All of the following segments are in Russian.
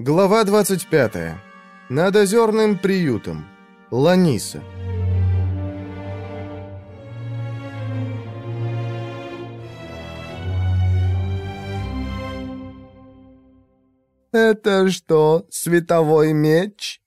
Глава 25. Над озерным приютом. Ланиса. «Это что, световой меч?»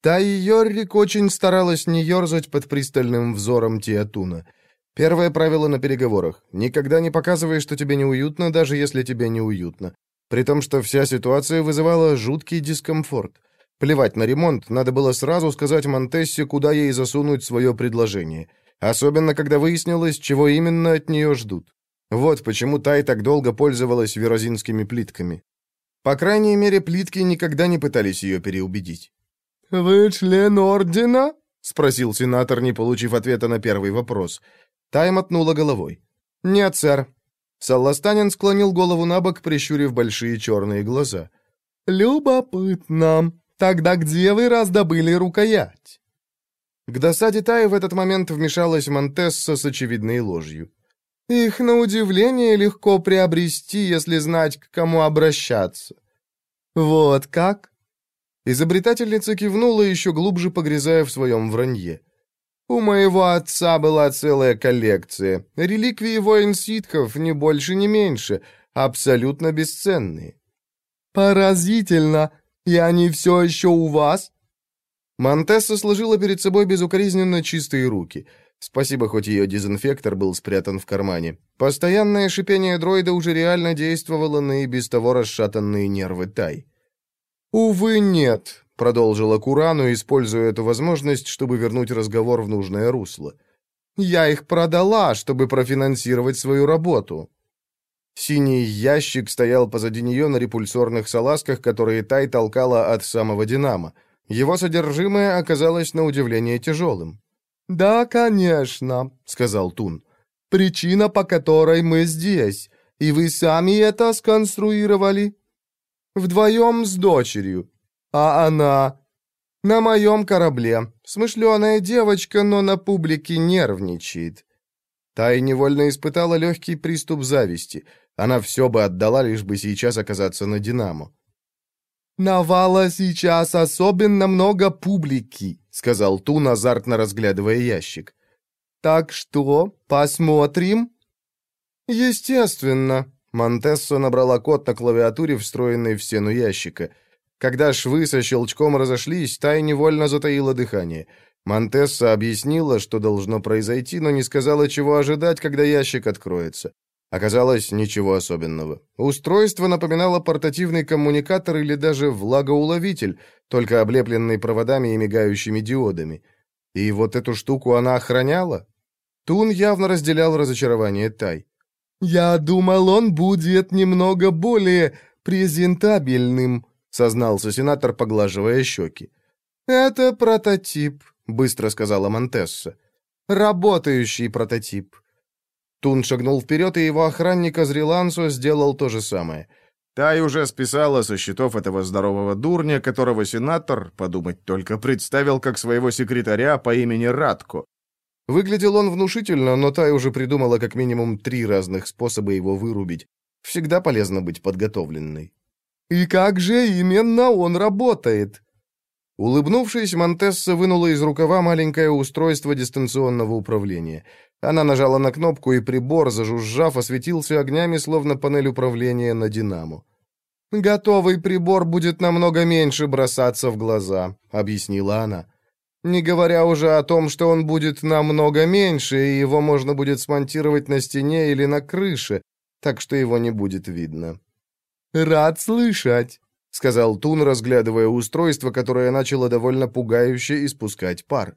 Та и Йоррик очень старалась не ерзать под пристальным взором Тиатуна. Первое правило на переговорах. Никогда не показывай, что тебе неуютно, даже если тебе неуютно. При том, что вся ситуация вызывала жуткий дискомфорт. Плевать на ремонт, надо было сразу сказать Монтессе, куда ей засунуть свое предложение. Особенно, когда выяснилось, чего именно от нее ждут. Вот почему Тай так долго пользовалась верозинскими плитками. По крайней мере, плитки никогда не пытались ее переубедить. «Вы член ордена?» — спросил сенатор, не получив ответа на первый вопрос. Тай мотнула головой. «Нет, сэр». Салластанин склонил голову на бок, прищурив большие черные глаза. «Любопытно. Тогда где вы раздобыли рукоять?» К досаде Тая в этот момент вмешалась Монтесса с очевидной ложью. Их, на удивление, легко приобрести, если знать, к кому обращаться. Вот как? Изобретательница кивнула, еще глубже погрязая в своем вранье. У моего отца была целая коллекция. Реликвии воин ситхов, ни больше, ни меньше, абсолютно бесценные. Поразительно! И они все еще у вас? Монтесса сложила перед собой безукоризненно чистые руки — Спасибо, хоть ее дезинфектор был спрятан в кармане. Постоянное шипение дроида уже реально действовало на и без того расшатанные нервы Тай. «Увы, нет», — продолжила Курану, используя эту возможность, чтобы вернуть разговор в нужное русло. «Я их продала, чтобы профинансировать свою работу». Синий ящик стоял позади нее на репульсорных салазках, которые Тай толкала от самого «Динамо». Его содержимое оказалось на удивление тяжелым. «Да, конечно», — сказал Тун. «Причина, по которой мы здесь. И вы сами это сконструировали?» «Вдвоем с дочерью. А она...» «На моем корабле. Смышленая девочка, но на публике нервничает». Тай невольно испытала легкий приступ зависти. Она все бы отдала, лишь бы сейчас оказаться на «Динамо». «Навала сейчас особенно много публики», — сказал Тун, азартно разглядывая ящик. «Так что, посмотрим?» «Естественно». Монтессо набрала код на клавиатуре, встроенной в стену ящика. Когда швы со щелчком разошлись, Тай невольно затаила дыхание. Монтесса объяснила, что должно произойти, но не сказала, чего ожидать, когда ящик откроется. Оказалось, ничего особенного. Устройство напоминало портативный коммуникатор или даже влагоуловитель, только облепленный проводами и мигающими диодами. И вот эту штуку она охраняла? Тун явно разделял разочарование Тай. «Я думал, он будет немного более презентабельным», сознался сенатор, поглаживая щеки. «Это прототип», — быстро сказала Монтесса. «Работающий прототип». Тун шагнул вперед, и его охранник Азрилансо сделал то же самое. Тай уже списала со счетов этого здорового дурня, которого сенатор, подумать только, представил как своего секретаря по имени Радко. Выглядел он внушительно, но Тай уже придумала как минимум три разных способа его вырубить. Всегда полезно быть подготовленной. «И как же именно он работает?» Улыбнувшись, Монтесса вынула из рукава маленькое устройство дистанционного управления. Она нажала на кнопку, и прибор, зажужжав, осветился огнями, словно панель управления на «Динамо». «Готовый прибор будет намного меньше бросаться в глаза», — объяснила она. «Не говоря уже о том, что он будет намного меньше, и его можно будет смонтировать на стене или на крыше, так что его не будет видно». «Рад слышать», — сказал Тун, разглядывая устройство, которое начало довольно пугающе испускать пар.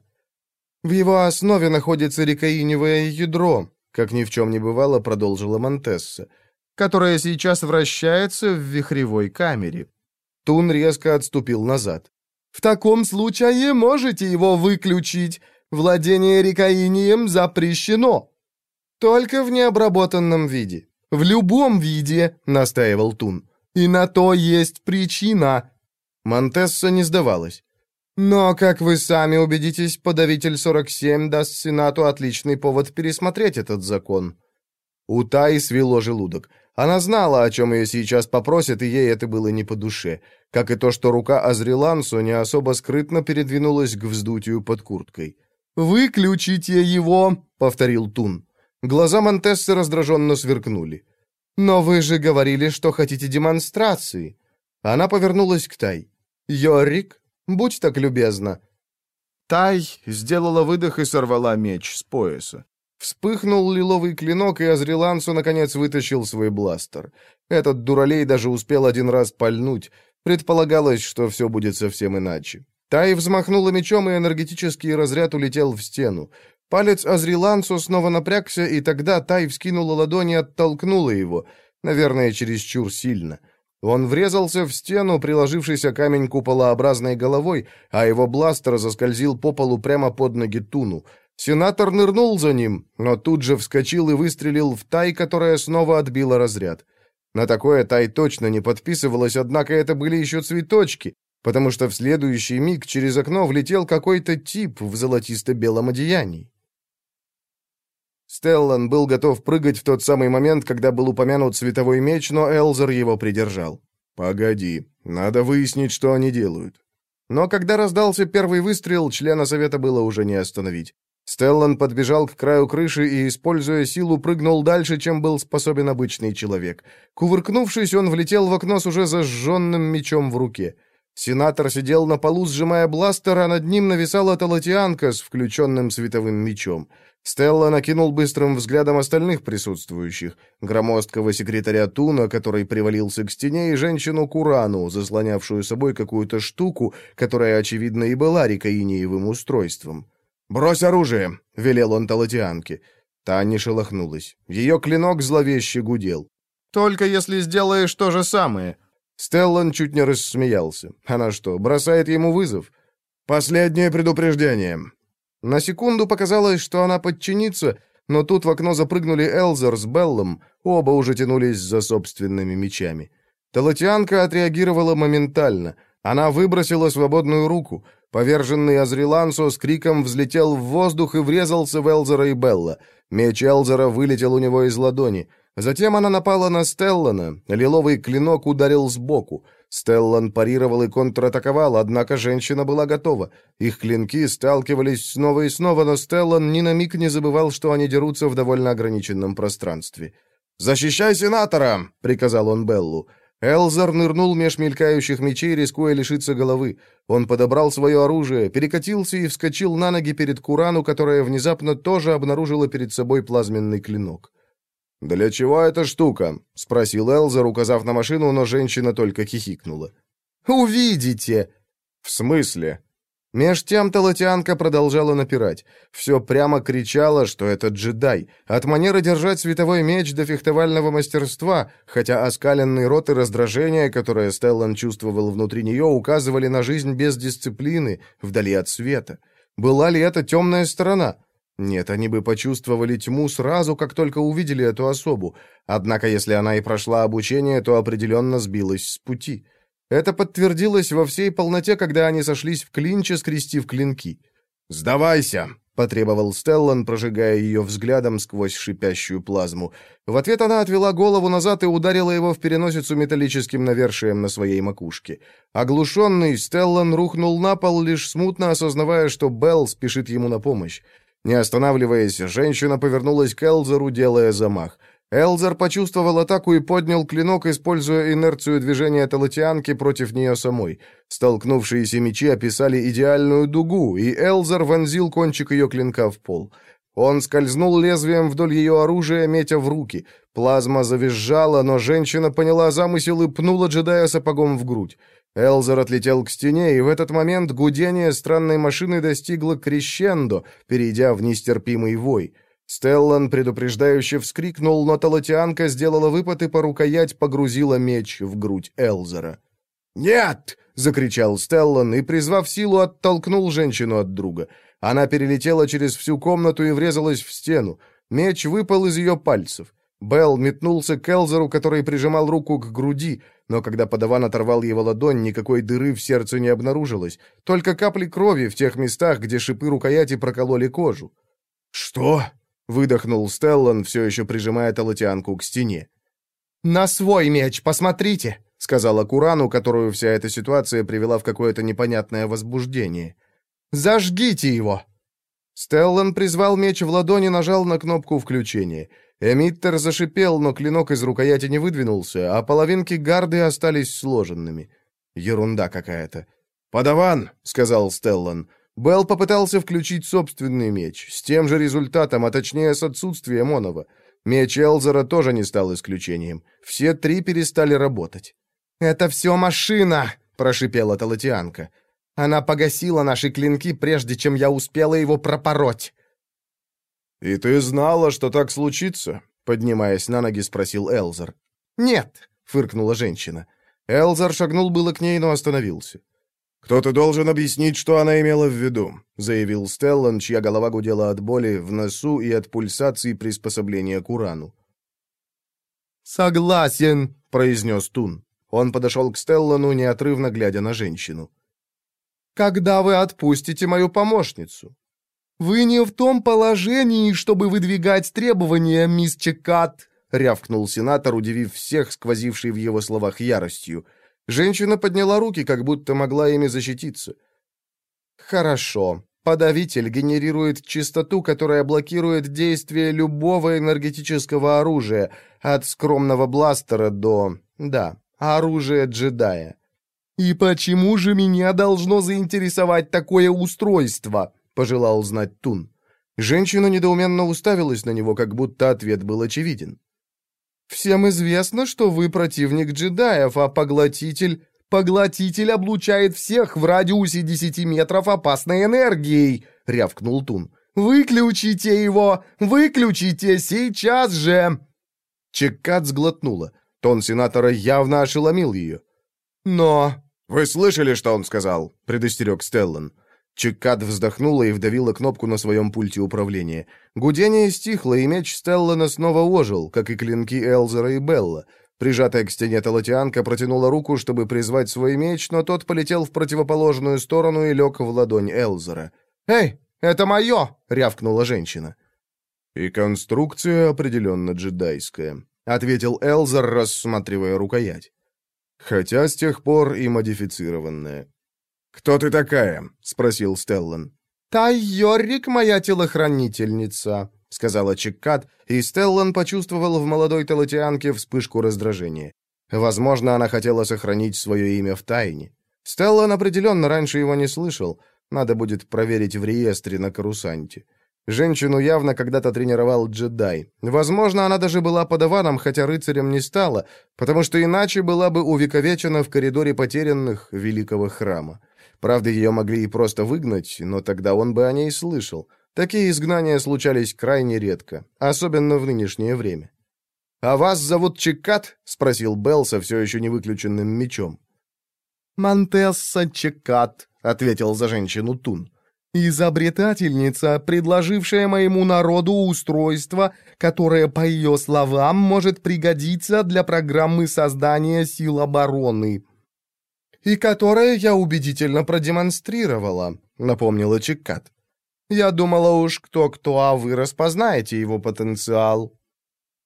В его основе находится рекаиневое ядро, как ни в чем не бывало, продолжила Монтесса, которое сейчас вращается в вихревой камере. Тун резко отступил назад. «В таком случае можете его выключить. Владение рекаинием запрещено». «Только в необработанном виде». «В любом виде», — настаивал Тун. «И на то есть причина». Монтесса не сдавалась. Но, как вы сами убедитесь, подавитель 47 даст Сенату отличный повод пересмотреть этот закон. У Таи свело желудок. Она знала, о чем ее сейчас попросят, и ей это было не по душе, как и то, что рука Азрилансу не особо скрытно передвинулась к вздутию под курткой. «Выключите его!» — повторил Тун. Глаза Монтессы раздраженно сверкнули. «Но вы же говорили, что хотите демонстрации!» Она повернулась к Тай. «Йорик, будь так любезна!» Тай сделала выдох и сорвала меч с пояса. Вспыхнул лиловый клинок, и Азрилансу наконец вытащил свой бластер. Этот дуралей даже успел один раз пальнуть. Предполагалось, что все будет совсем иначе. Тай взмахнула мечом, и энергетический разряд улетел в стену. Палец Азрилансу снова напрягся, и тогда Тай вскинула ладони и оттолкнула его, наверное, чересчур сильно. Он врезался в стену, приложившийся камень куполообразной головой, а его бластер заскользил по полу прямо под ноги Туну. Сенатор нырнул за ним, но тут же вскочил и выстрелил в Тай, которая снова отбила разряд. На такое Тай точно не подписывалась, однако это были еще цветочки, потому что в следующий миг через окно влетел какой-то тип в золотисто-белом одеянии. Стеллан был готов прыгать в тот самый момент, когда был упомянут световой меч, но Элзер его придержал. «Погоди, надо выяснить, что они делают». Но когда раздался первый выстрел, члена совета было уже не остановить. Стеллан подбежал к краю крыши и, используя силу, прыгнул дальше, чем был способен обычный человек. Кувыркнувшись, он влетел в окно с уже зажженным мечом в руке. Сенатор сидел на полу, сжимая бластер, а над ним нависала Талатианка с включенным световым мечом. Стелла накинул быстрым взглядом остальных присутствующих. Громоздкого секретаря Туна, который привалился к стене, и женщину Курану, заслонявшую собой какую-то штуку, которая, очевидно, и была рекаиниевым устройством. «Брось оружие!» — велел он Талатианке. Та не шелохнулась. Ее клинок зловеще гудел. «Только если сделаешь то же самое», Стеллан чуть не рассмеялся. Она что, бросает ему вызов? «Последнее предупреждение». На секунду показалось, что она подчинится, но тут в окно запрыгнули Элзер с Беллом, оба уже тянулись за собственными мечами. Талатианка отреагировала моментально. Она выбросила свободную руку. Поверженный Азрилансо с криком взлетел в воздух и врезался в Элзера и Белла. Меч Элзера вылетел у него из ладони. Затем она напала на Стеллана. Лиловый клинок ударил сбоку. Стеллан парировал и контратаковал, однако женщина была готова. Их клинки сталкивались снова и снова, но Стеллан ни на миг не забывал, что они дерутся в довольно ограниченном пространстве. «Защищай сенатора!» — приказал он Беллу. Элзар нырнул меж мелькающих мечей, рискуя лишиться головы. Он подобрал свое оружие, перекатился и вскочил на ноги перед Курану, которая внезапно тоже обнаружила перед собой плазменный клинок. «Для чего эта штука?» — спросил Элзер, указав на машину, но женщина только хихикнула. «Увидите!» «В смысле?» Меж тем Талатианка продолжала напирать. Все прямо кричала, что это джедай. От манеры держать световой меч до фехтовального мастерства, хотя оскаленный рот и раздражение, которое Стеллан чувствовал внутри нее, указывали на жизнь без дисциплины, вдали от света. Была ли это темная сторона? Нет, они бы почувствовали тьму сразу, как только увидели эту особу. Однако, если она и прошла обучение, то определенно сбилась с пути. Это подтвердилось во всей полноте, когда они сошлись в клинче, скрестив клинки. «Сдавайся!» — потребовал Стеллан, прожигая ее взглядом сквозь шипящую плазму. В ответ она отвела голову назад и ударила его в переносицу металлическим навершием на своей макушке. Оглушенный, Стеллан рухнул на пол, лишь смутно осознавая, что Белл спешит ему на помощь. Не останавливаясь, женщина повернулась к Элзеру, делая замах. Элзер почувствовал атаку и поднял клинок, используя инерцию движения Талатианки против нее самой. Столкнувшиеся мечи описали идеальную дугу, и Элзер вонзил кончик ее клинка в пол. Он скользнул лезвием вдоль ее оружия, метя в руки. Плазма завизжала, но женщина поняла замысел и пнула джедая сапогом в грудь. Элзер отлетел к стене, и в этот момент гудение странной машины достигло крещендо, перейдя в нестерпимый вой. Стеллан предупреждающе вскрикнул, но Талатианка сделала выпад и по рукоять погрузила меч в грудь Элзера. «Нет!» — закричал Стеллан и, призвав силу, оттолкнул женщину от друга. Она перелетела через всю комнату и врезалась в стену. Меч выпал из ее пальцев. Белл метнулся к Элзеру, который прижимал руку к груди, но когда подаван оторвал его ладонь, никакой дыры в сердце не обнаружилось, только капли крови в тех местах, где шипы рукояти прокололи кожу. «Что?» — выдохнул Стеллан, все еще прижимая Талатианку к стене. «На свой меч, посмотрите!» — сказала Курану, которую вся эта ситуация привела в какое-то непонятное возбуждение. «Зажгите его!» Стеллан призвал меч в ладони, нажал на кнопку включения. Эмиттер зашипел, но клинок из рукояти не выдвинулся, а половинки гарды остались сложенными. Ерунда какая-то. «Подаван!» — сказал Стеллан. Белл попытался включить собственный меч, с тем же результатом, а точнее с отсутствием онова. Меч Элзера тоже не стал исключением. Все три перестали работать. «Это все машина!» — прошипела Талатианка. «Она погасила наши клинки, прежде чем я успела его пропороть». «И ты знала, что так случится?» — поднимаясь на ноги, спросил Элзер. «Нет», — фыркнула женщина. Элзер шагнул было к ней, но остановился. «Кто-то должен объяснить, что она имела в виду», — заявил Стеллан, чья голова гудела от боли в носу и от пульсации приспособления к урану. «Согласен», — произнес Тун. Он подошел к Стеллану, неотрывно глядя на женщину. «Когда вы отпустите мою помощницу?» «Вы не в том положении, чтобы выдвигать требования, мисс Чекат», — рявкнул сенатор, удивив всех, сквозивший в его словах яростью. Женщина подняла руки, как будто могла ими защититься. «Хорошо. Подавитель генерирует частоту, которая блокирует действие любого энергетического оружия, от скромного бластера до... да, оружия джедая». «И почему же меня должно заинтересовать такое устройство?» — пожелал знать Тун. Женщина недоуменно уставилась на него, как будто ответ был очевиден. Всем известно, что вы противник джедаев, а поглотитель... Поглотитель облучает всех в радиусе десяти метров опасной энергией!» — рявкнул Тун. «Выключите его! Выключите сейчас же!» Чеккат сглотнула. Тон сенатора явно ошеломил ее. «Но...» «Вы слышали, что он сказал?» — предостерег Стеллан. Чеккат вздохнула и вдавила кнопку на своем пульте управления. Гудение стихло, и меч Стеллана снова ожил, как и клинки Элзера и Белла. Прижатая к стене Талатианка протянула руку, чтобы призвать свой меч, но тот полетел в противоположную сторону и лег в ладонь Элзера. «Эй, это мое!» — рявкнула женщина. «И конструкция определенно джедайская», — ответил Элзер, рассматривая рукоять. «Хотя с тех пор и модифицированная. «Кто ты такая?» — спросил Стеллан. «Тайорик, моя телохранительница», — сказала Чеккат, и Стеллан почувствовал в молодой талатианке вспышку раздражения. Возможно, она хотела сохранить свое имя в тайне. Стеллан определенно раньше его не слышал. Надо будет проверить в реестре на Карусанте. Женщину явно когда-то тренировал джедай. Возможно, она даже была подаваном, хотя рыцарем не стала, потому что иначе была бы увековечена в коридоре потерянных великого храма. Правда, ее могли и просто выгнать, но тогда он бы о ней слышал. Такие изгнания случались крайне редко, особенно в нынешнее время. «А вас зовут Чекат?» — спросил Белл со все еще не выключенным мечом. «Монтесса Чекат», — ответил за женщину Тун. «Изобретательница, предложившая моему народу устройство, которое, по ее словам, может пригодиться для программы создания сил обороны и которое я убедительно продемонстрировала», — напомнила Чиккат. «Я думала уж кто-кто, а вы распознаете его потенциал».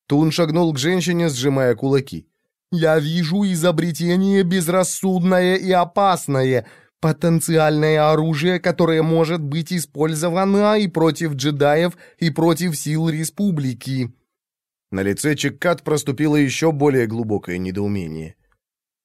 Тун шагнул к женщине, сжимая кулаки. «Я вижу изобретение безрассудное и опасное, потенциальное оружие, которое может быть использовано и против джедаев, и против сил республики». На лице Чиккат проступило еще более глубокое недоумение.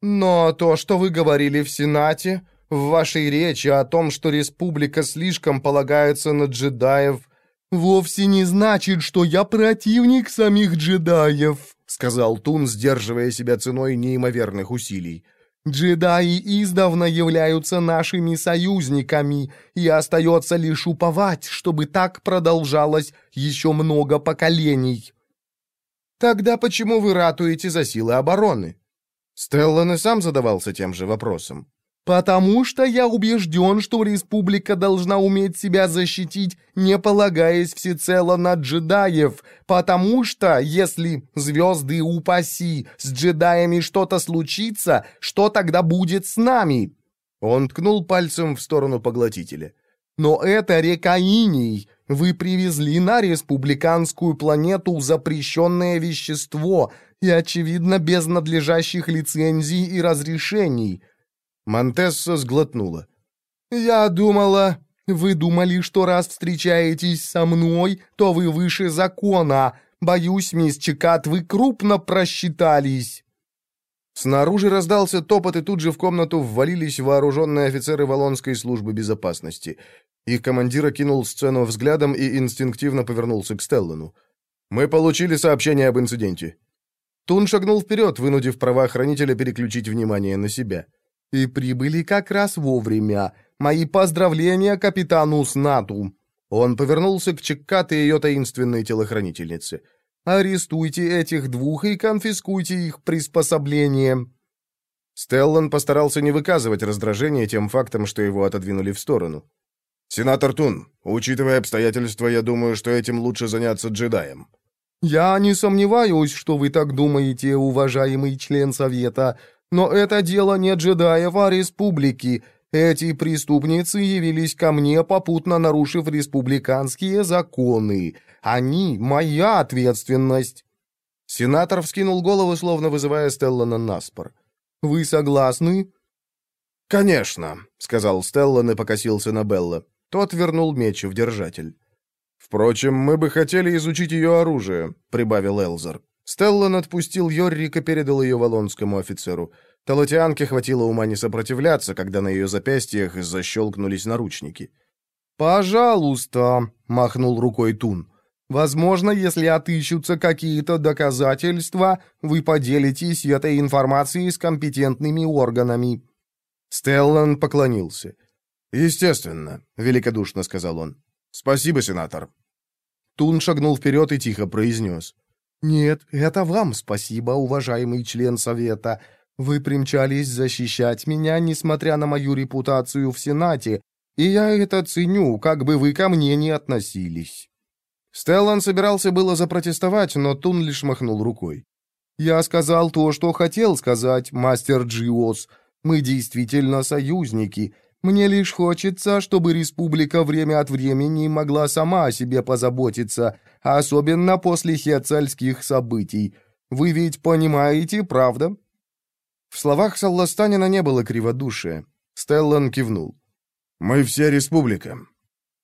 Но то, что вы говорили в Сенате, в вашей речи о том, что республика слишком полагается на джедаев, вовсе не значит, что я противник самих джедаев, сказал Тун, сдерживая себя ценой неимоверных усилий. Джедаи издавна являются нашими союзниками, и остается лишь уповать, чтобы так продолжалось еще много поколений. Тогда почему вы ратуете за силы обороны? Стеллан и сам задавался тем же вопросом. «Потому что я убежден, что республика должна уметь себя защитить, не полагаясь всецело на джедаев, потому что, если, звезды упаси, с джедаями что-то случится, что тогда будет с нами?» Он ткнул пальцем в сторону поглотителя. «Но это река Иней, Вы привезли на республиканскую планету запрещенное вещество и, очевидно, без надлежащих лицензий и разрешений». Монтесса сглотнула. «Я думала, вы думали, что раз встречаетесь со мной, то вы выше закона. Боюсь, мисс Чекат, вы крупно просчитались». Снаружи раздался топот, и тут же в комнату ввалились вооруженные офицеры Волонской службы безопасности. Их командир окинул сцену взглядом и инстинктивно повернулся к Стеллану. «Мы получили сообщение об инциденте». Тун шагнул вперед, вынудив правоохранителя переключить внимание на себя. «И прибыли как раз вовремя. Мои поздравления капитану Снату!» Он повернулся к Чеккат и ее таинственной телохранительнице. «Арестуйте этих двух и конфискуйте их приспособление». Стеллан постарался не выказывать раздражения тем фактом, что его отодвинули в сторону. «Сенатор Тун, учитывая обстоятельства, я думаю, что этим лучше заняться джедаем». «Я не сомневаюсь, что вы так думаете, уважаемый член Совета, но это дело не джедаев, а республики. Эти преступницы явились ко мне, попутно нарушив республиканские законы. Они — моя ответственность». Сенатор вскинул голову, словно вызывая Стеллана на спор. «Вы согласны?» «Конечно», — сказал Стеллан и покосился на Белла. Тот вернул меч в держатель. «Впрочем, мы бы хотели изучить ее оружие», — прибавил Элзер. Стеллан отпустил Йоррика, передал ее валонскому офицеру. Талатианке хватило ума не сопротивляться, когда на ее запястьях защелкнулись наручники. «Пожалуйста», — махнул рукой Тун. «Возможно, если отыщутся какие-то доказательства, вы поделитесь этой информацией с компетентными органами». Стеллан поклонился. «Естественно», — великодушно сказал он. «Спасибо, сенатор». Тун шагнул вперед и тихо произнес. «Нет, это вам спасибо, уважаемый член Совета. Вы примчались защищать меня, несмотря на мою репутацию в Сенате, и я это ценю, как бы вы ко мне не относились». Стеллан собирался было запротестовать, но Тун лишь махнул рукой. «Я сказал то, что хотел сказать, мастер Джиос. Мы действительно союзники. Мне лишь хочется, чтобы республика время от времени могла сама о себе позаботиться, особенно после хецальских событий. Вы ведь понимаете, правда?» В словах Салластанина не было криводушия. Стеллан кивнул. «Мы все республика».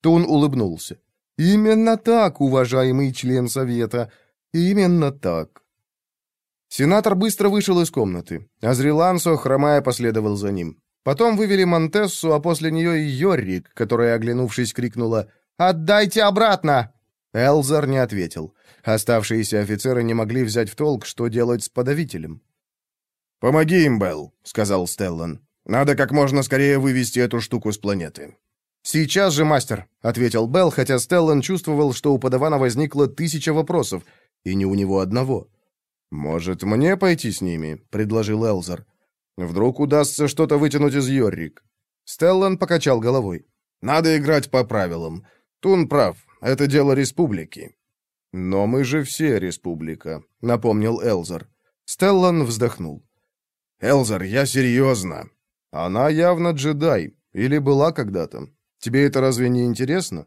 Тун улыбнулся. «Именно так, уважаемый член Совета. Именно так». Сенатор быстро вышел из комнаты. Азрилансо, хромая, последовал за ним. Потом вывели Монтессу, а после нее и Йоррик, которая, оглянувшись, крикнула «Отдайте обратно!». Элзар не ответил. Оставшиеся офицеры не могли взять в толк, что делать с подавителем. «Помоги им, Белл», — сказал Стеллан. «Надо как можно скорее вывести эту штуку с планеты». «Сейчас же, мастер», — ответил Белл, хотя Стеллан чувствовал, что у подавана возникло тысяча вопросов, и не у него одного. «Может, мне пойти с ними?» — предложил Элзар. «Вдруг удастся что-то вытянуть из Йоррик». Стеллан покачал головой. «Надо играть по правилам. Тун прав, это дело республики». «Но мы же все республика», — напомнил Элзар. Стеллан вздохнул. «Элзар, я серьезно. Она явно джедай. Или была когда-то. Тебе это разве не интересно?»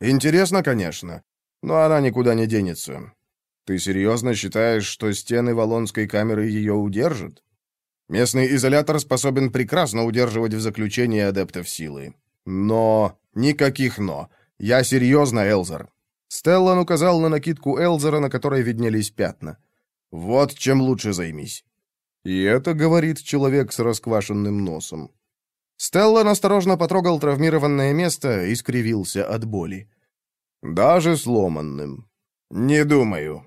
«Интересно, конечно. Но она никуда не денется. Ты серьезно считаешь, что стены Волонской камеры ее удержат? Местный изолятор способен прекрасно удерживать в заключении адептов силы. Но... Никаких «но». Я серьезно, Элзар. Стеллан указал на накидку Элзера, на которой виднелись пятна. Вот чем лучше займись. И это говорит человек с расквашенным носом. Стеллан осторожно потрогал травмированное место и скривился от боли. Даже сломанным. Не думаю.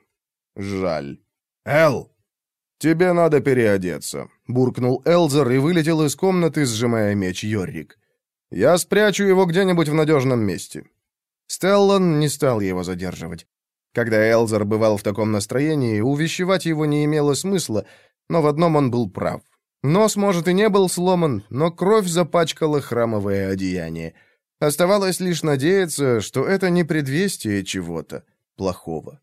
Жаль. Эл, тебе надо переодеться, буркнул Элзер и вылетел из комнаты, сжимая меч Йоррик. Я спрячу его где-нибудь в надежном месте. Стеллан не стал его задерживать. Когда Элзер бывал в таком настроении, увещевать его не имело смысла, но в одном он был прав. Нос, может, и не был сломан, но кровь запачкала храмовое одеяние. Оставалось лишь надеяться, что это не предвестие чего-то плохого.